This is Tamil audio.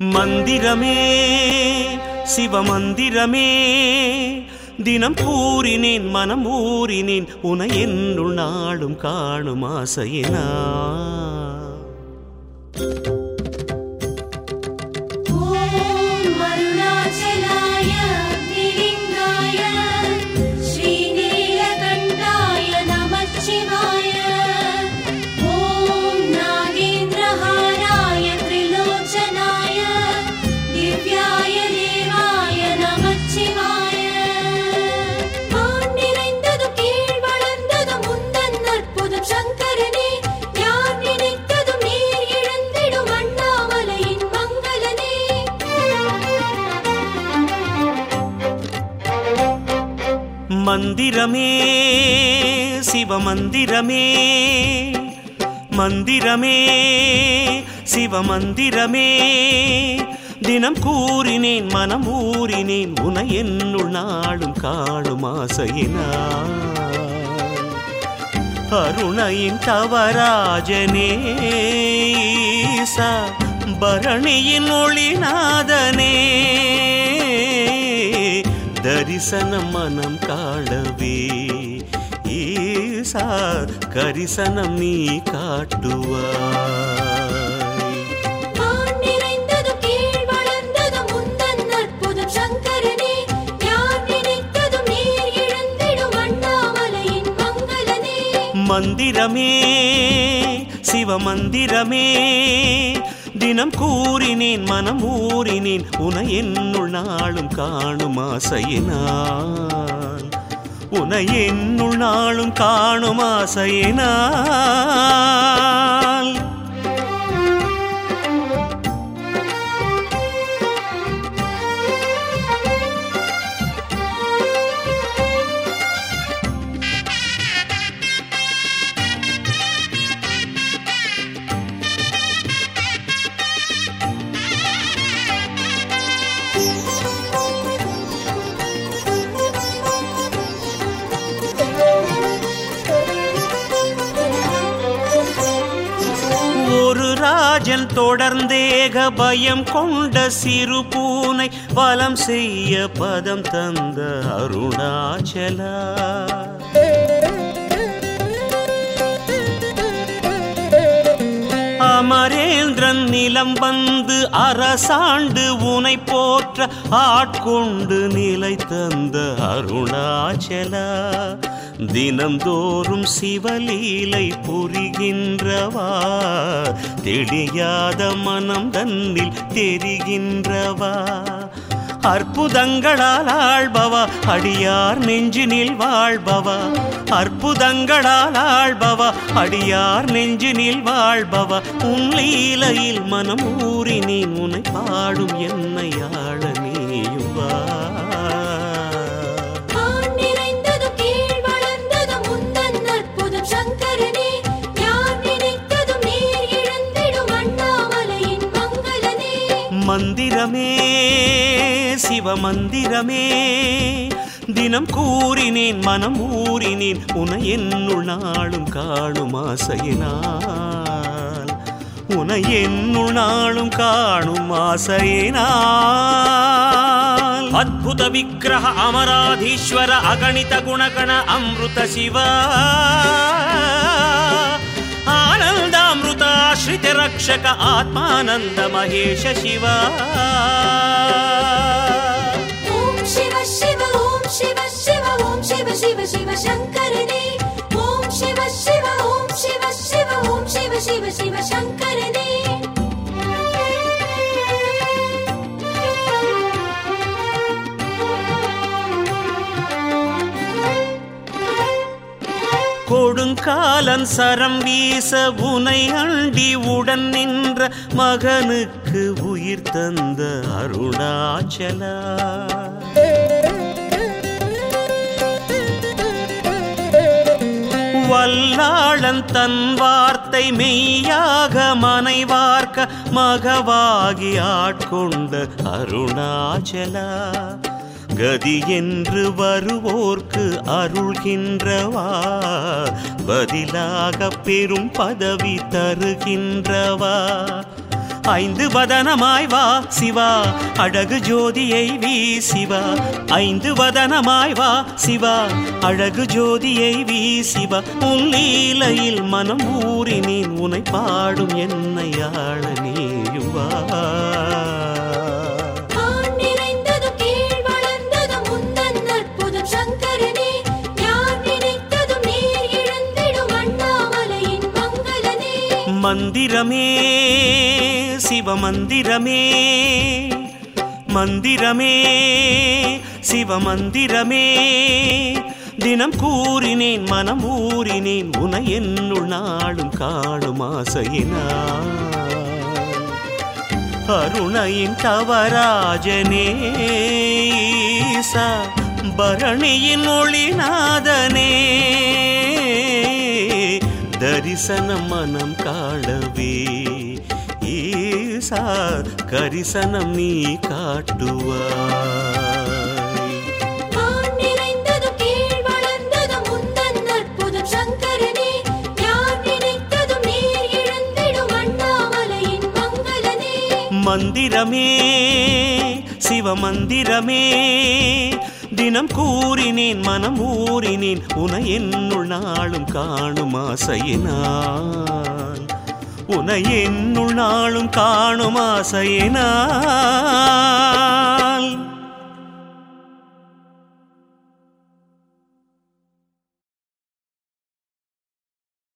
மந்திரமே சிவமந்திரமே தினம் கூறினேன் மனம் ஊறினேன் உன என்னுள் நாளும் காணும் ஆசையினா மந்திரமே சிவமந்திரமே மந்திரமே சிவமந்திரமே. தினம் கூறினேன் மனம் ஊறினேன் உன என்னுள் நாளும் காளும் ஆசையினா. அருணையின் தவராஜனே ஈசா, பரணியின் ஒளிநாதனே. தரிசனம் மனம் காணவே. ஈசா கரிசனம் நீ காட்டுவாய். மந்திரமே சிவமந்திரமே தினம் கூறினேன் மனம் ஊறினேன் உன என்னுள் நாளும் காணும் ஆசையினான் உன என்னுள் நாளும் காணும் ஆசையினான் ராஜன் தொடர்ந்தேக பயம் கொண்ட சிறு பூனை வலம் செய்ய பதம் தந்த அருணாச்சலா. அமரேந்திரன் நிலம் வந்து அரசாண்டு உனை போற்ற ஆட்கொண்டு நிலை தந்த அருணாச்சலா. தினந்தோறும் சிவலீலை புரிகின்றவா? தெளியாத மனம் தன்னில் தெரிகின்றவா? அற்புதங்களால் ஆள்பவா? அடியார் நெஞ்சினில் வாழ்பவா? அற்புதங்களால் ஆள்பவா? அடியார் நெஞ்சினில் வாழ்பவா? உன் லீலையில் மனம் ஊறினேன் உனை பாடும் என்னை ஆள மந்திரமே சிவமந்திரமே. தினம் கூறினேன் மனம் ஊறினேன் உன என்னுள் நாளும் காணும் ஆசையினால். உன என்னுள் நாளும் காணும் ஆசையினால். அத்புத விக்கிரக அமராதீஸ்வர அகணித குணகண அமிர்த சிவா. श्रितरक्षक आत्मानन्दमहेश शिवा। ॐ शिव शिव शिव शिवों शिव शिव शिव शङ्कर ॐ शिव शिव शिव शिवं शिव शिव शिव शङ्करि கொடுங்காலன் சரம் வீச உனை அண்டி உடன் நின்ற மகனுக்கு உயிர் தந்த அருணாச்சலா. வல்லாளன் தன் வார்த்தை மெய்யாக மனைவார்க்க மகவாகி ஆட்கொண்ட அருணாச்சலா. கதி என்று வருவோர்க்கு அருள்கின்றவா? பதிலாக பெரும் பதவி தருகின்றவா? ஐந்து வதனமாய் வா சிவா. அழகு ஜோதியை வீ சிவா ஐந்து வதனமாய் வா சிவா. அழகு ஜோதியை வீ சிவா உன் லீலையில் மனம் ஊறினேன். உனை பாடும் என்னை ஆள. மந்திரமே சிவமந்திரமே மந்திரமே சிவமந்திரமே. தினம் கூறினேன் மனம் ஊறினேன் உன என்னுள் நாளும் காளும் ஆசையினான் அருணையின் தவராஜனே ஈசா பரணியின் ஒளிநாதனே. தரிசனம் மனம் காணவே. ஈசா கரிசனம் நீ மங்களனே. மந்திரமே சிவ மந்திரமே தினம் கூறினேன் மனம் ஊறினேன் உன என்னுள் நாளும் காணும் ஆசையினால். உன என்னுள் நாளும் காணும் ஆசையினால்.